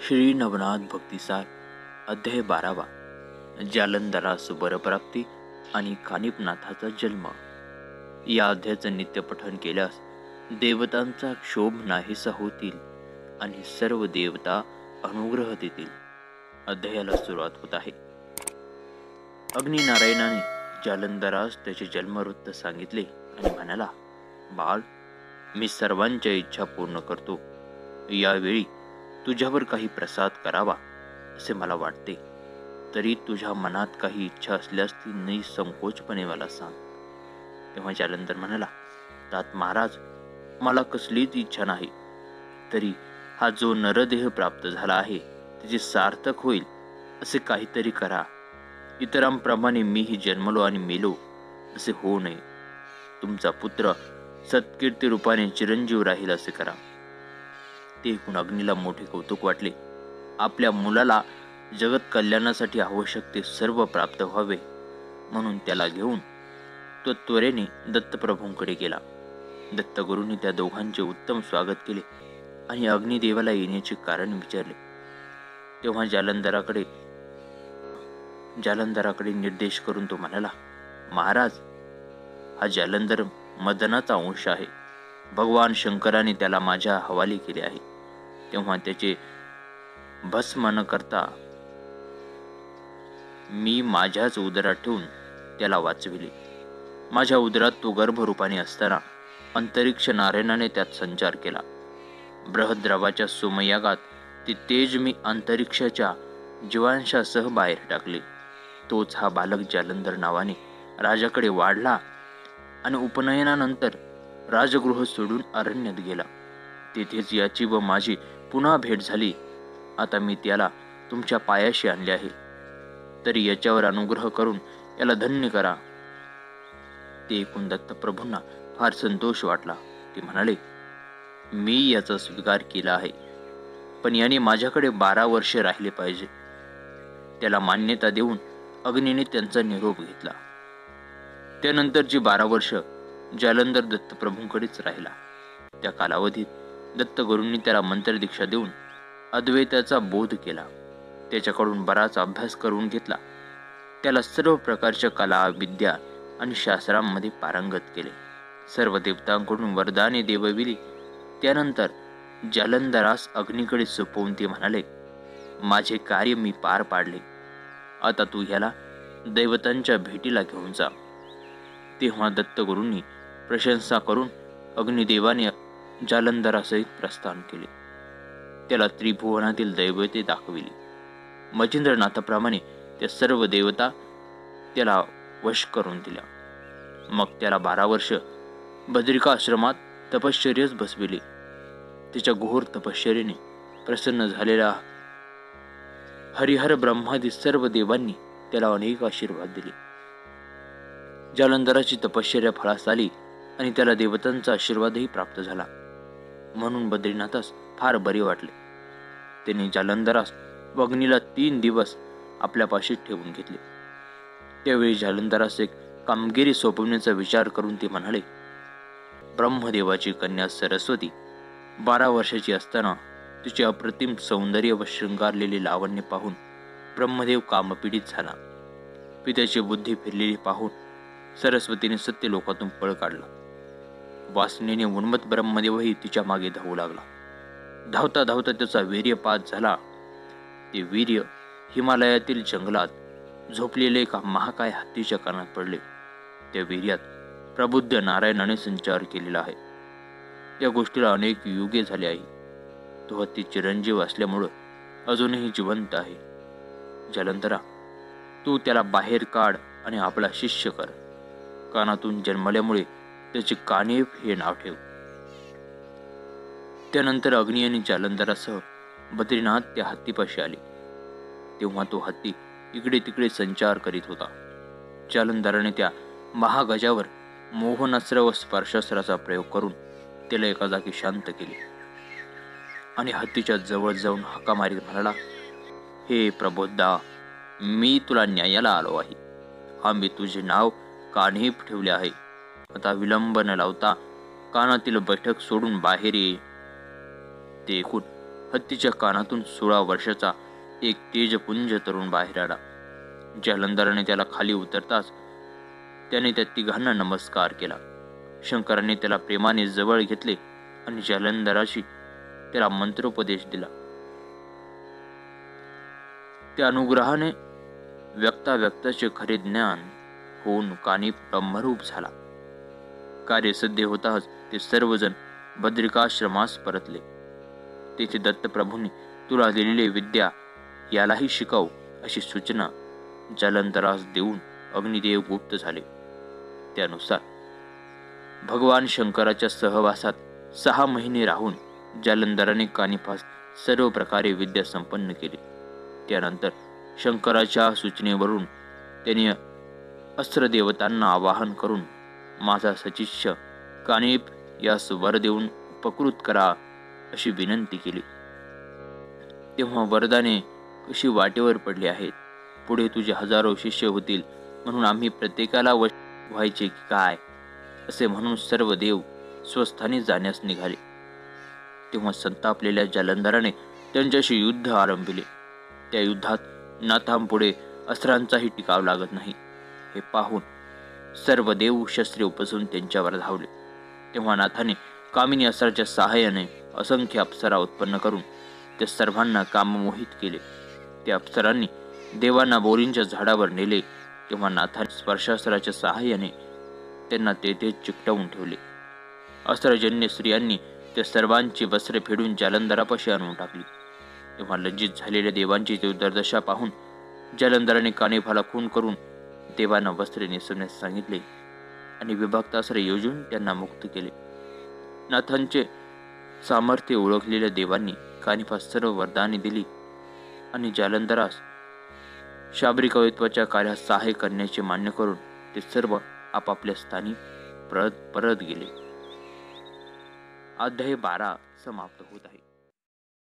श्री नवनाथ भक्तिसार अध्याय बारावा. जालंधरास बरप्राप्ती आणि खानिपनाथाचा जन्म. या अध्यायाचं नित्यपठन केल्यास देवतांचा क्षोभ नाहीसा होतील आणि सर्व देवता अनुग्रह देतील. अध्यायाला सुरुवात होत आहे. अग्निनारायणाने जालंधरास त्याचे जन्मवृत्त सांगितले आणि म्हणाला बाळ मी सर्वांच्या इच्छा पूर्ण करतो. यावेळी तुझ्यावर काही प्रसाद करावा असे मला वाटते. तरी तुझ्या मनात काही इच्छा असल्यास ती निसंकोचपणे मला सांग. तेव्हा जालंधर म्हणाला तात महाराज मला कसलीच इच्छा नाही. तरी हा जो नरदेह प्राप्त झाला आहे त्याचे सार्थक होईल असे काहीतरी करा. इतरांप्रमाणे मीही जन्मलो आणि मेलो असे होऊ नये. तुमचा पुत्र सत्कीर्ती रूपाने चिरंजीव राहील असे करा. ते ऐकून अग्नीला मोठे कौतुक वाटले. आपल्या मुलाला जगत कल्याणासाठी आवश्यक ते सर्व प्राप्त व्हावे म्हणून त्याला घेऊन तो त्वरेने दत्तप्रभूंकडे गेला. दत्तगुरूंनी त्या दोघांचे उत्तम स्वागत केले आणि अग्निदेवाला येण्याचे कारण विचारले. तेव्हा जालंधराकडे जालंधराकडे निर्देश करून तो म्हणाला महाराज हा जालंधर मदनाचा अंश आहे. भगवान शंकराने त्याला माझ्या हवाली केले आहे. तेव्हा त्याचे भस्म न करता मी माझ्याच उदरात ठेवून त्याला वाचविले. माझ्या उदरात तो गर्भरूपाने असताना अंतरिक्ष नारायणाने त्यात संचार केला. बृहद्रवाच्या सुमयागात ते तेज मी अंतरिक्षाच्या जीवांशासह बाहेर टाकले. तोच हा बालक जालंधर नावाने राजाकडे वाढला आणि उपनयनानंतर राजगृह सोडून अरण्यात गेला. तेथेच याची व माझी पुन्हा भेट झाली. आता मी त्याला तुमच्या पायाशी आणले आहे. तरी याच्यावर अनुग्रह करून याला धन्य करा. ते ऐकून दत्तप्रभूंना फार संतोष वाटला. ते म्हणाले मी याचा स्वीकार केला आहे. पण याने माझ्याकडे बारा वर्षे राहिले पाहिजे. त्याला मान्यता देऊन अग्नीने त्यांचा निरोप घेतला. त्यानंतर जी बारा वर्ष जालंधर दत्तप्रभूंकडेच राहिला. त्या कालावधीत दत्तगुरूंनी त्याला मंत्रदीक्षा देऊन अद्वैताचा बोध केला. त्याच्याकडून बराच अभ्यास करून घेतला. त्याला सर्व प्रकारच्या कला विद्या आणि शास्त्रांमध्ये पारंगत केले. सर्व देवतांकडून वरदाने देवविली. त्यानंतर जालंधरास अग्नीकडे सोपवून ते म्हणाले माझे कार्य मी पार पाडले. आता तू ह्याला दैवतांच्या भेटीला घेऊन जा. तेव्हा दत्तगुरूंनी प्रशंसा करून अग्निदेवाने जालंधरासहित प्रस्थान केले. त्याला त्रिभुवनातील दैवते दाखविली. मजिंद्रनाथाप्रमाणे त्या सर्व देवता त्याला वश करून दिल्या मग त्याला बारा वर्ष बद्रिका आश्रमात तपश्चर्यच बसविले. त्याच्या घोर तपश्चर्याने प्रसन्न झालेला हरिहर ब्रह्मादी सर्व देवांनी त्याला अनेक आशीर्वाद दिले. जालंधराची तपश्चर्या फळास आली आणि त्याला देवतांचा आशीर्वादही प्राप्त झाला. म्हणून बद्रीनाथास फार बरे वाटले. त्याने जालंधरास वग्नीला तीन दिवस आपल्यापाशी ठेवून घेतले. त्यावेळी जालंधरास एक कामगिरी सोपवण्याचा विचार करून ते म्हणाले ब्रह्मदेवाची कन्या सरस्वती बारा वर्षाची असताना तिचे अप्रतिम सौंदर्य व शृंगारलेले लावण्य पाहून ब्रह्मदेव कामपीडित झाला. पित्याची बुद्धी फिरलेली पाहून सरस्वतीने सत्य लोकातून पळ काढला. वासनेने उन्मत ब्रह्मदेवही तिच्यामागे धावू लागला. धावता धावता त्याचा वीर्यपात झाला. ते वीर्य हिमालयातील जंगलात झोपलेले एका महाकाय हत्तीच्या कानात पडले. त्या वीर्यात प्रबुद्ध नारायणाने संचार केलेला आहे. या गोष्टीला अनेक युगे झाले आहे. तो हत्ती चिरंजीव असल्यामुळं अजूनही जिवंत आहे. जलंधरा तू त्याला बाहेर काढ आणि आपला शिष्य कर. कानातून जन्मल्यामुळे त्याचे कानेप हे नाव ठेव. त्यानंतर अग्नी आणि जालंधरासह बद्रीनाथ त्या हत्तीपाशी आले. तेव्हा तो हत्ती इकडे तिकडे संचार करीत होता. जालंधराने त्या महागजावर मोहनास्त्र व स्पर्शास्त्राचा प्रयोग करून त्याला एका जागी शांत केले. आणि हत्तीच्या जवळ जाऊन हका मारीत म्हणाला हे प्रबोद्धा मी तुला न्यायाला आलो आहे. आम्ही तुझे नाव कान्हीप ठेवले आहे. आता विलंब न लावता कानातील बैठक सोडून बाहेर ये. ते ऐकून हत्तीच्या कानातून सोळा वर्षाचा एक तेजपुंज तरुण बाहेर आला. जलंधराने त्याला खाली उतरताच त्याने त्या तिघांना नमस्कार केला. शंकराने त्याला प्रेमाने जवळ घेतले आणि जालंधराशी त्याला मंत्रोपदेश दिला. त्या अनुग्रहाने व्यक्ताव्यक्ताचे खरे ज्ञान होऊन कानी ब्रह्मरूप झाला. कार्य सध्य होताच ते सर्वजण बद्रिकाश्रमास परतले. तेथे दत्तप्रभूंनी तुला दिलेली विद्या यालाही शिकाव अशी सूचना जलंतरास देऊन अग्निदेव गुप्त झाले. त्यानुसार भगवान शंकराच्या सहवासात सहा महिने राहून जालंधराने कानिफास सर्व प्रकारे विद्या संपन्न केली. त्यानंतर शंकराच्या सूचनेवरून त्याने अस्त्रदेवतांना आवाहन करून माझा सचिष्य कानेप यास वर देऊन उपकृत करा अशी विनंती केली. तेव्हा वरदाने कशी वाटेवर पडली आहेत पुढे तुझे हजारो शिष्य होतील म्हणून आम्ही प्रत्येकाला वश व्हायचे की काय असे म्हणून सर्व देव स्वस्थानी जाण्यास निघाले. तेव्हा संतापलेल्या जालंधराने त्यांच्याशी युद्ध आरंभिले. त्या युद्धात नाथांपुढे अस्त्रांचाही टिकाव लागत नाही. हे पाहून सर्व देव शस्त्रे उपसून त्यांच्यावर धावले. तेव्हा नाथाने कामिनी अस्त्राच्या सहाय्याने असंख्य अप्सरा उत्पन्न करून त्या सर्वांना काममोहित केले. त्या अप्सरांनी देवांना बोरींच्या झाडावर नेले. तेव्हा नाथाने स्पर्शास्त्राच्या सहाय्याने त्यांना तेथे चिकटवून ठेवले. अस्त्रजन्य स्त्रियांनी त्या सर्वांची वस्त्रे फेडून जालंधरापाशी आणून टाकली. तेव्हा लज्जित झालेल्या देवांची ते दुर्दशा पाहून जालंधराने कानेफाला खून करून देवांना वस्त्रे नेसवण्यास सांगितले आणि विभक्तास्त्र योजून त्यांना मुक्त केले. नाथांचे सामर्थ्य ओळखलेल्या देवांनी कानिफास सर्व वरदाने दिली आणि जालंधरास शाबरी कवित्वाच्या कार्यात सहाय्य करण्याचे मान्य करून ते सर्व आपापल्या स्थानी परत परत गेले. अध्याय बारा समाप्त होत आहे.